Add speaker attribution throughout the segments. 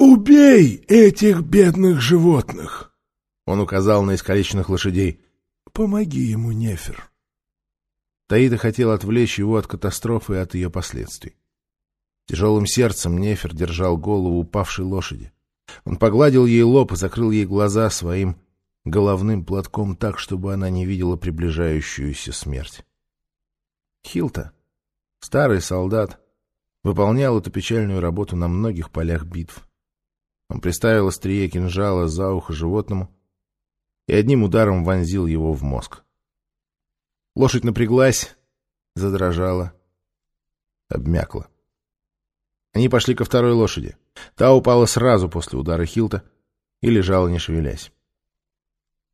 Speaker 1: «Убей этих бедных животных!»
Speaker 2: Он указал на искалеченных лошадей.
Speaker 1: «Помоги ему, Нефер».
Speaker 2: Таида хотел отвлечь его от катастрофы и от ее последствий. Тяжелым сердцем Нефер держал голову упавшей лошади. Он погладил ей лоб и закрыл ей глаза своим головным платком так, чтобы она не видела приближающуюся смерть. Хилта, старый солдат, выполнял эту печальную работу на многих полях битв. Он приставил острие кинжала за ухо животному и одним ударом вонзил его в мозг. Лошадь напряглась, задрожала, обмякла. Они пошли ко второй лошади. Та упала сразу после удара Хилта и лежала, не шевелясь.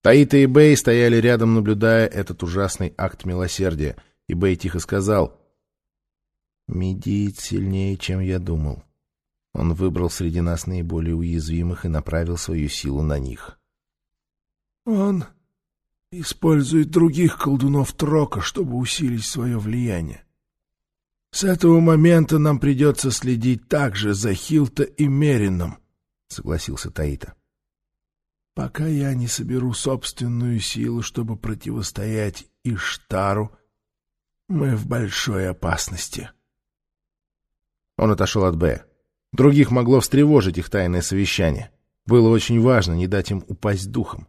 Speaker 2: Таита и Бэй стояли рядом, наблюдая этот ужасный акт милосердия, и Бэй тихо сказал, «Медит сильнее, чем я думал. Он выбрал среди нас наиболее уязвимых и направил свою силу на них».
Speaker 1: «Он использует других колдунов Трока, чтобы усилить свое влияние. С этого момента нам придется следить также за Хилта и Мерином, — согласился Таита. Пока я не соберу собственную силу, чтобы противостоять Иштару, мы в большой опасности.
Speaker 2: Он отошел от Б. Других могло встревожить их тайное совещание. Было очень важно не дать им упасть духом.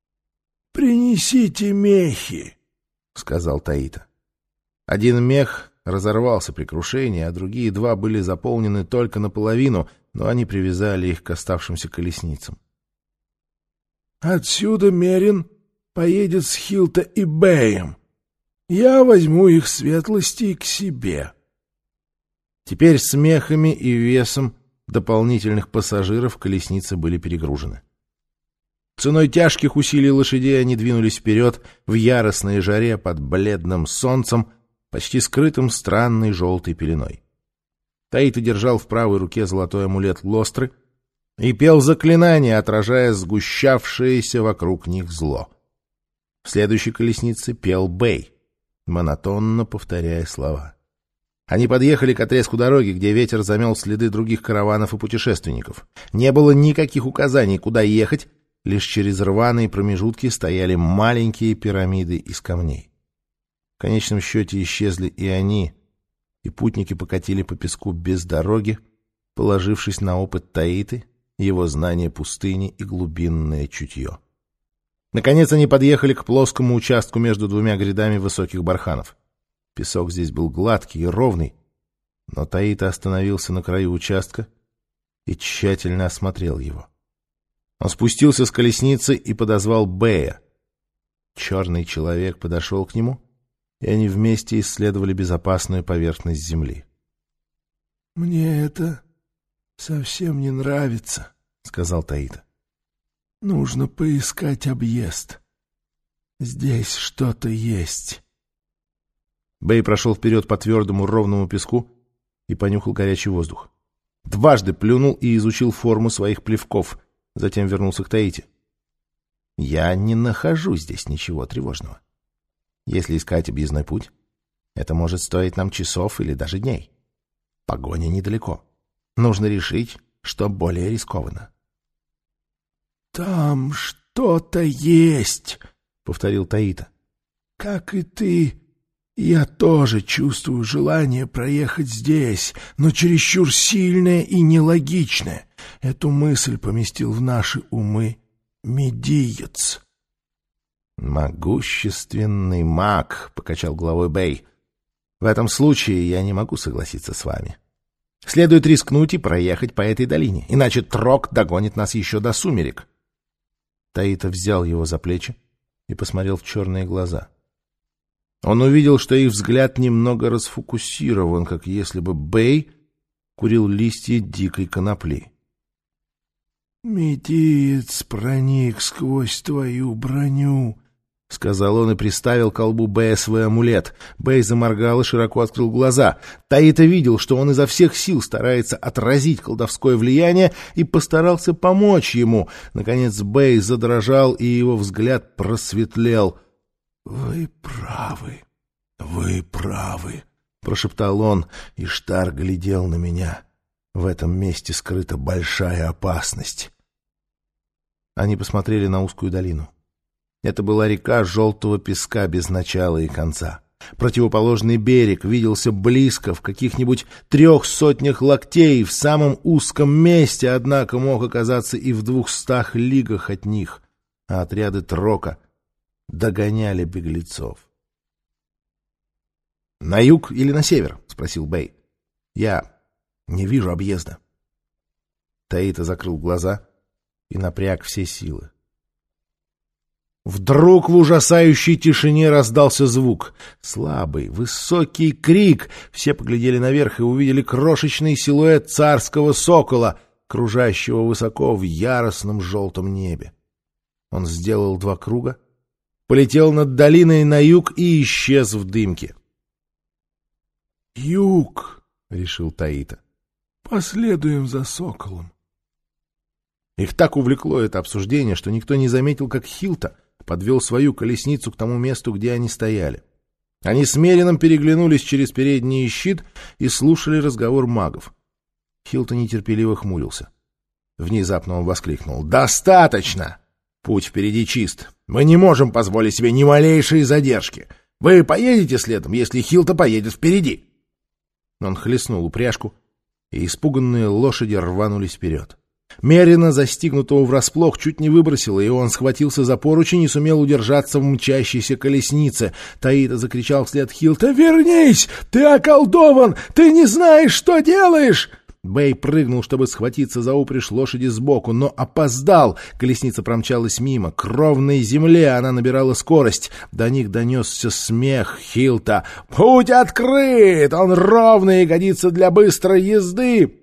Speaker 1: — Принесите мехи, — сказал Таита.
Speaker 2: Один мех разорвался при крушении, а другие два были заполнены только наполовину, но они привязали их к оставшимся колесницам.
Speaker 1: «Отсюда Мерин поедет с Хилта и Бэем. Я возьму их светлости к себе».
Speaker 2: Теперь смехами и весом дополнительных пассажиров колесницы были перегружены. Ценой тяжких усилий лошадей они двинулись вперед в яростной жаре под бледным солнцем, почти скрытым странной желтой пеленой. Таита держал в правой руке золотой амулет Лостры и пел заклинание, отражая сгущавшееся вокруг них зло. В следующей колеснице пел Бэй, монотонно повторяя слова. Они подъехали к отрезку дороги, где ветер замел следы других караванов и путешественников. Не было никаких указаний, куда ехать, лишь через рваные промежутки стояли маленькие пирамиды из камней. В конечном счете исчезли и они, и путники покатили по песку без дороги, положившись на опыт Таиты, его знание пустыни и глубинное чутье. Наконец они подъехали к плоскому участку между двумя грядами высоких барханов. Песок здесь был гладкий и ровный, но Таита остановился на краю участка и тщательно осмотрел его. Он спустился с колесницы и подозвал Бея. Черный человек подошел к нему и они вместе исследовали безопасную поверхность Земли.
Speaker 1: — Мне это совсем не нравится, — сказал Таита. — Нужно поискать объезд. Здесь что-то есть.
Speaker 2: Бэй прошел вперед по твердому ровному песку и понюхал горячий воздух. Дважды плюнул и изучил форму своих плевков, затем вернулся к Таите. — Я не нахожу здесь ничего тревожного. — если искать объездной путь, это может стоить нам часов или даже дней. Погоня недалеко. Нужно решить, что более рискованно.
Speaker 1: «Там что-то есть», — повторил Таита. «Как и ты, я тоже чувствую желание проехать здесь, но чересчур сильное и нелогичное. Эту мысль поместил в наши умы медиец».
Speaker 2: «Могущественный маг», — покачал головой Бэй. «В этом случае я не могу согласиться с вами. Следует рискнуть и проехать по этой долине, иначе Трок догонит нас еще до сумерек». Таита взял его за плечи и посмотрел в черные глаза. Он увидел, что их взгляд немного расфокусирован, как если бы Бэй курил листья дикой конопли.
Speaker 1: «Метиец проник сквозь твою броню», —
Speaker 2: сказал он и приставил к колбу Бэя свой амулет. Бэй заморгал и широко открыл глаза. Таита видел, что он изо всех сил старается отразить колдовское влияние и постарался помочь ему. Наконец Бэй задрожал, и его взгляд просветлел.
Speaker 1: — Вы правы, вы правы, — прошептал он, и Штар глядел на меня.
Speaker 2: В этом месте скрыта большая опасность. Они посмотрели на узкую долину. Это была река желтого песка без начала и конца. Противоположный берег виделся близко, в каких-нибудь трех сотнях локтей, в самом узком месте, однако мог оказаться и в двухстах лигах от них, а отряды Трока догоняли беглецов. — На юг или на север? — спросил Бэй. — Я не вижу объезда. Таита закрыл глаза и напряг все силы. Вдруг в ужасающей тишине раздался звук. Слабый, высокий крик. Все поглядели наверх и увидели крошечный силуэт царского сокола, кружащего высоко в яростном желтом небе. Он сделал два круга, полетел над долиной на юг и исчез в дымке.
Speaker 1: «Юг!» — решил Таита. «Последуем за соколом».
Speaker 2: Их так увлекло это обсуждение, что никто не заметил, как Хилта подвел свою колесницу к тому месту, где они стояли. Они с Мерином переглянулись через передний щит и слушали разговор магов. Хилта нетерпеливо хмурился. Внезапно он воскликнул. «Достаточно! Путь впереди чист. Мы не можем позволить себе ни малейшей задержки. Вы поедете следом, если Хилта поедет впереди!» Он хлестнул упряжку, и испуганные лошади рванулись вперед. Мерина, застигнутого врасплох, чуть не выбросила, и он схватился за поручень и сумел удержаться в мчащейся колеснице. Таита закричал вслед Хилта «Вернись! Ты околдован! Ты не знаешь, что делаешь!» Бэй прыгнул, чтобы схватиться за упряжь лошади сбоку, но опоздал. Колесница промчалась мимо. К ровной земле она набирала скорость. До них донесся смех Хилта. «Путь открыт! Он ровный и годится для быстрой езды!»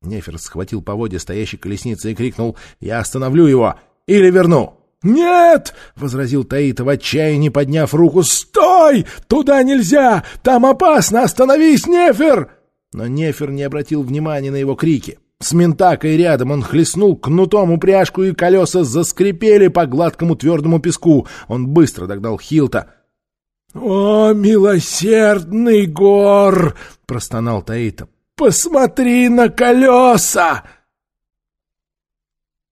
Speaker 2: Нефер схватил поводья стоящей колесницы и крикнул «Я остановлю его! Или верну!» «Нет!» — возразил Таита в отчаянии, подняв руку. «Стой! Туда нельзя! Там опасно! Остановись, Нефер!» Но Нефер не обратил внимания на его крики. С ментакой рядом он хлестнул кнутом упряжку, и колеса заскрипели по гладкому твердому песку. Он быстро догнал Хилта. «О, милосердный гор!» — простонал Таита. Посмотри на колеса!»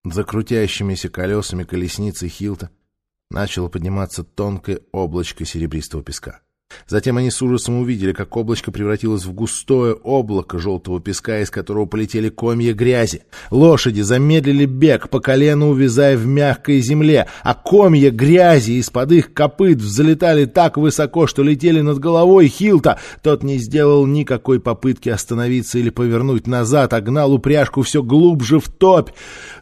Speaker 2: За крутящимися колесами колесницы Хилта начало подниматься тонкое облачко серебристого песка. Затем они с ужасом увидели, как облачко превратилось в густое облако желтого песка, из которого полетели комья грязи. Лошади замедлили бег, по колено увязая в мягкой земле, а комья грязи из-под их копыт взлетали так высоко, что летели над головой Хилта. Тот не сделал никакой попытки остановиться или повернуть назад, а гнал упряжку все глубже в топь.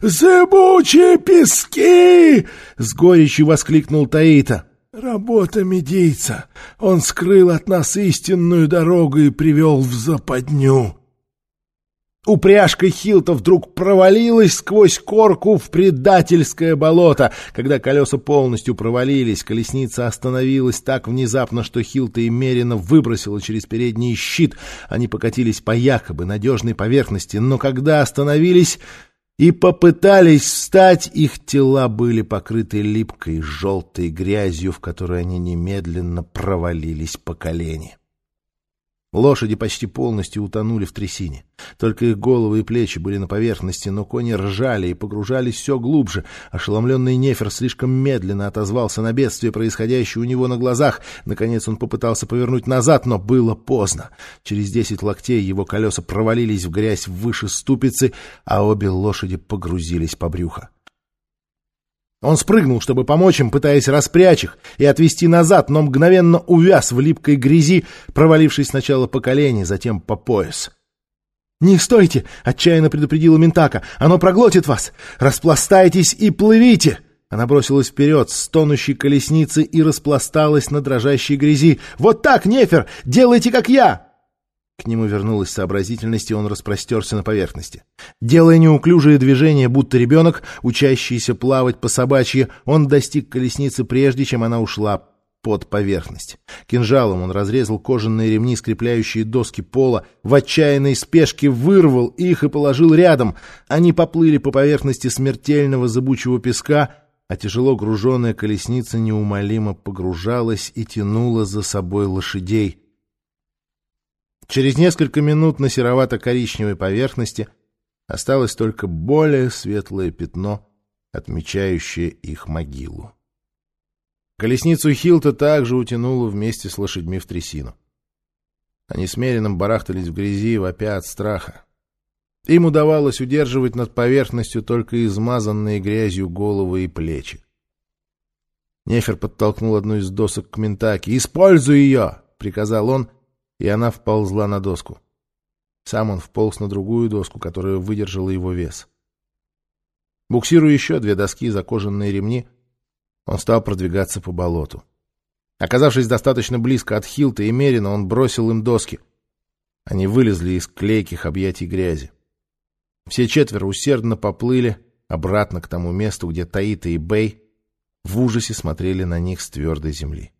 Speaker 2: «Зыбучие пески!» — с горечью воскликнул Таита. Работа медийца. Он скрыл от нас истинную дорогу и привел в западню. Упряжка Хилта вдруг провалилась сквозь корку в предательское болото. Когда колеса полностью провалились, колесница остановилась так внезапно, что Хилта и Мерина выбросила через передний щит. Они покатились по якобы надежной поверхности, но когда остановились, и попытались встать, их тела были покрыты липкой желтой грязью, в которой они немедленно провалились по колени. Лошади почти полностью утонули в трясине. Только их головы и плечи были на поверхности, но кони ржали и погружались все глубже. Ошеломленный Нефер слишком медленно отозвался на бедствие, происходящее у него на глазах. Наконец он попытался повернуть назад, но было поздно. Через десять локтей его колеса провалились в грязь выше ступицы, а обе лошади погрузились по брюхо. Он спрыгнул, чтобы помочь им, пытаясь распрячь их и отвести назад, но мгновенно увяз в липкой грязи, провалившись сначала по колени, затем по пояс. «Не стойте!» — отчаянно предупредила Ментака. «Оно проглотит вас! Распластайтесь и плывите!» Она бросилась вперед с тонущей колесницы и распласталась на дрожащей грязи. «Вот так, Нефер! Делайте, как я!» К нему вернулась сообразительность, и он распростерся на поверхности. Делая неуклюжие движения, будто ребенок, учащийся плавать по собачьи, он достиг колесницы прежде, чем она ушла под поверхность. Кинжалом он разрезал кожаные ремни, скрепляющие доски пола, в отчаянной спешке вырвал их и положил рядом. Они поплыли по поверхности смертельного зыбучего песка, а тяжело груженная колесница неумолимо погружалась и тянула за собой лошадей — Через несколько минут на серовато-коричневой поверхности осталось только более светлое пятно, отмечающее их могилу. Колесницу Хилта также утянуло вместе с лошадьми в трясину. Они с Мерином барахтались в грязи, вопя от страха. Им удавалось удерживать над поверхностью только измазанные грязью головы и плечи. Нефер подтолкнул одну из досок к Ментаке. «Используй ее!» — приказал он, и она вползла на доску. Сам он вполз на другую доску, которая выдержала его вес. Буксируя еще две доски за кожаные ремни, он стал продвигаться по болоту. Оказавшись достаточно близко от Хилта и Мерина, он бросил им доски. Они вылезли из клейких объятий грязи. Все четверо усердно поплыли обратно к тому месту, где Таита и Бэй в ужасе смотрели на них с твердой земли.